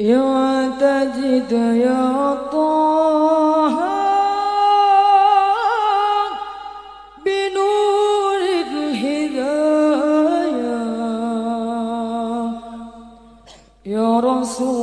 يا تجد يا طه بنور الهدايا يا رسول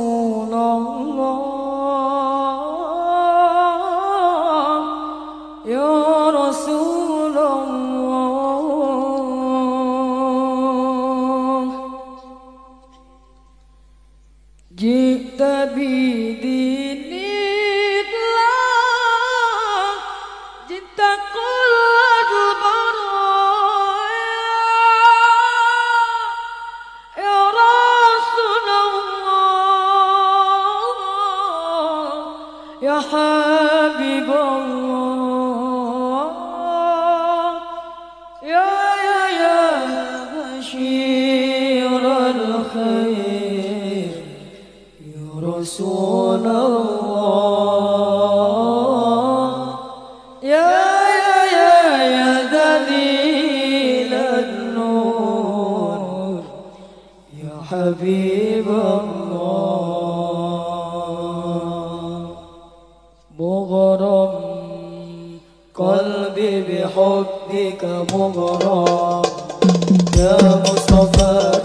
حبيب الله. مغرم. قلبي بحبك مغرم. يا مصطفى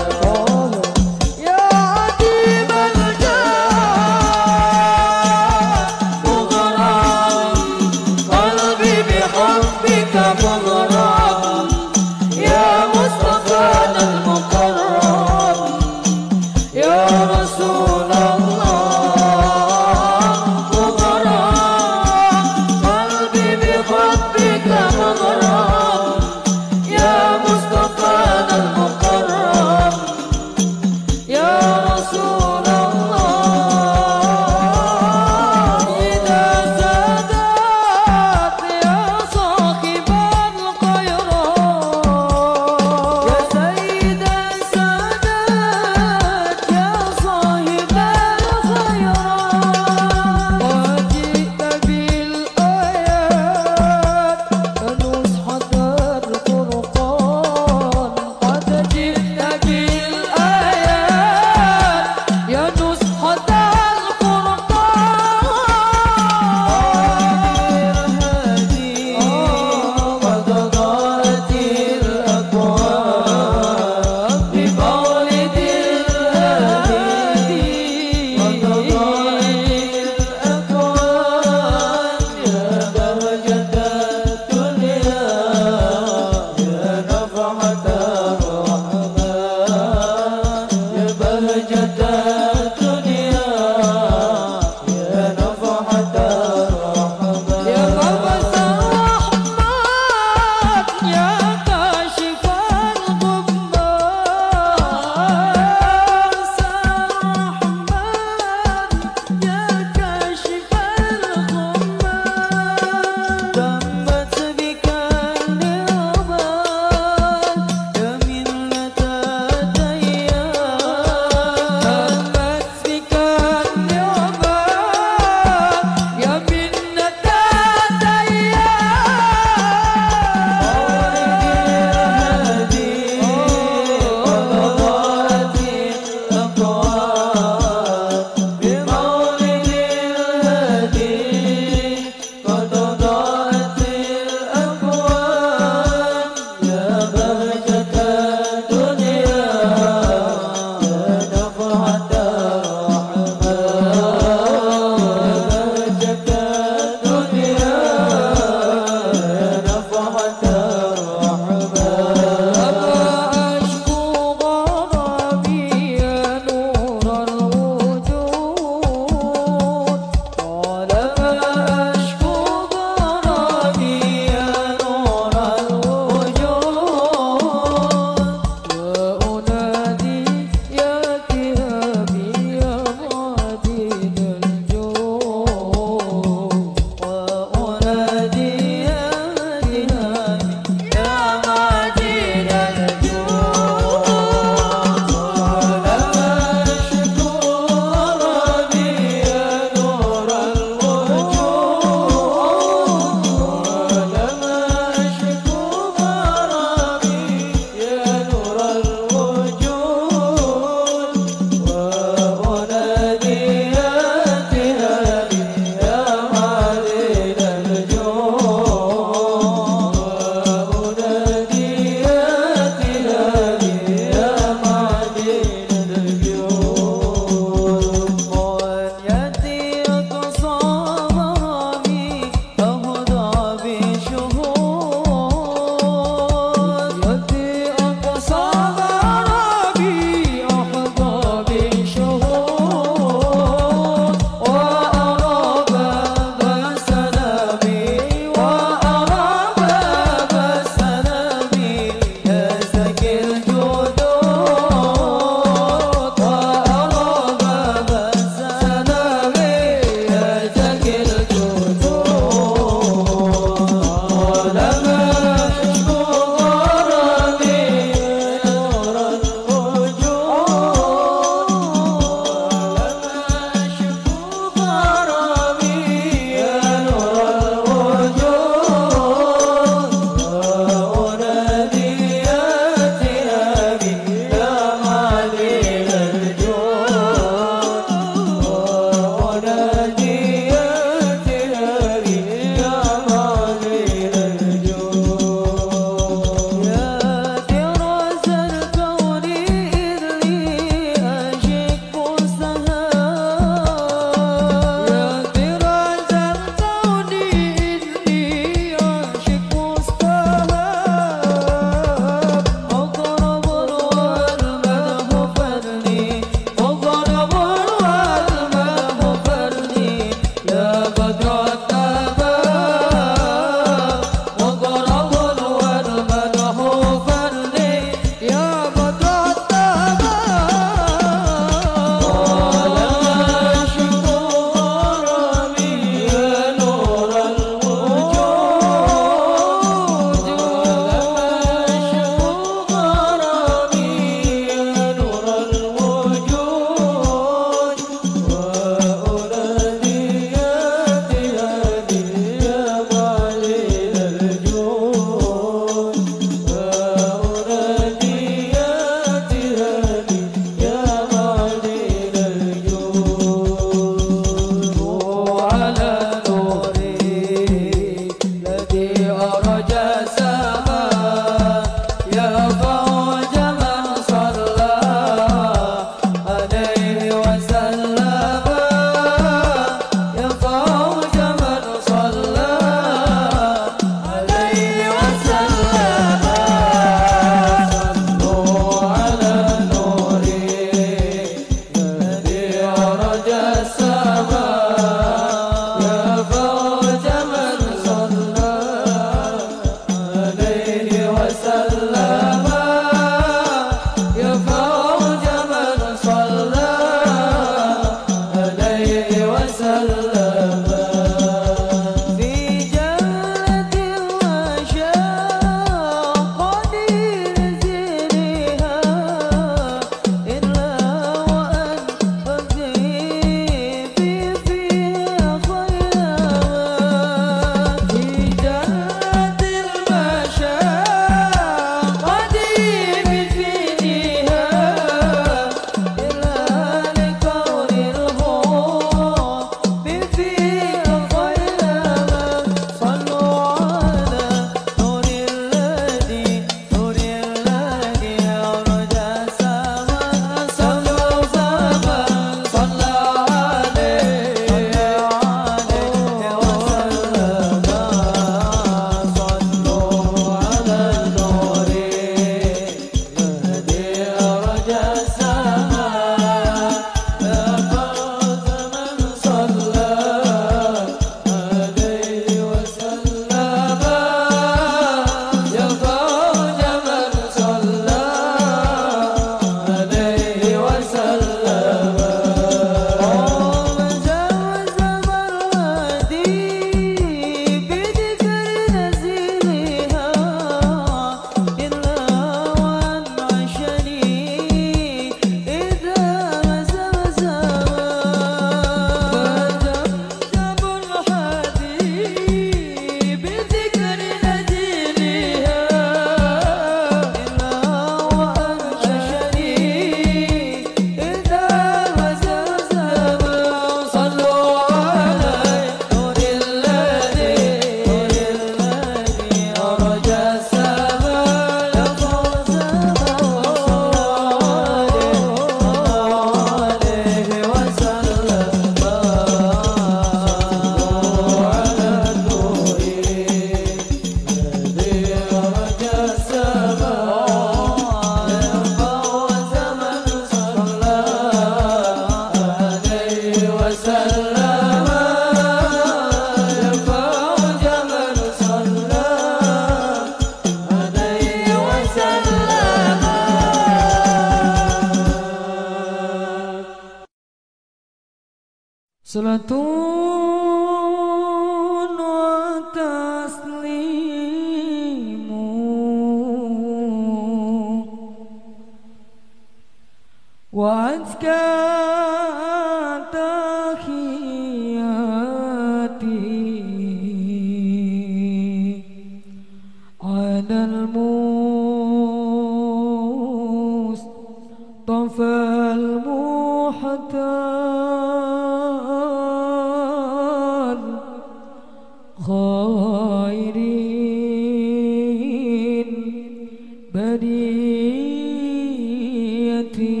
be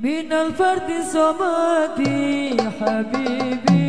من الفرد صمدي حبيبي.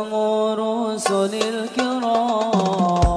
كلام رسل الكرام.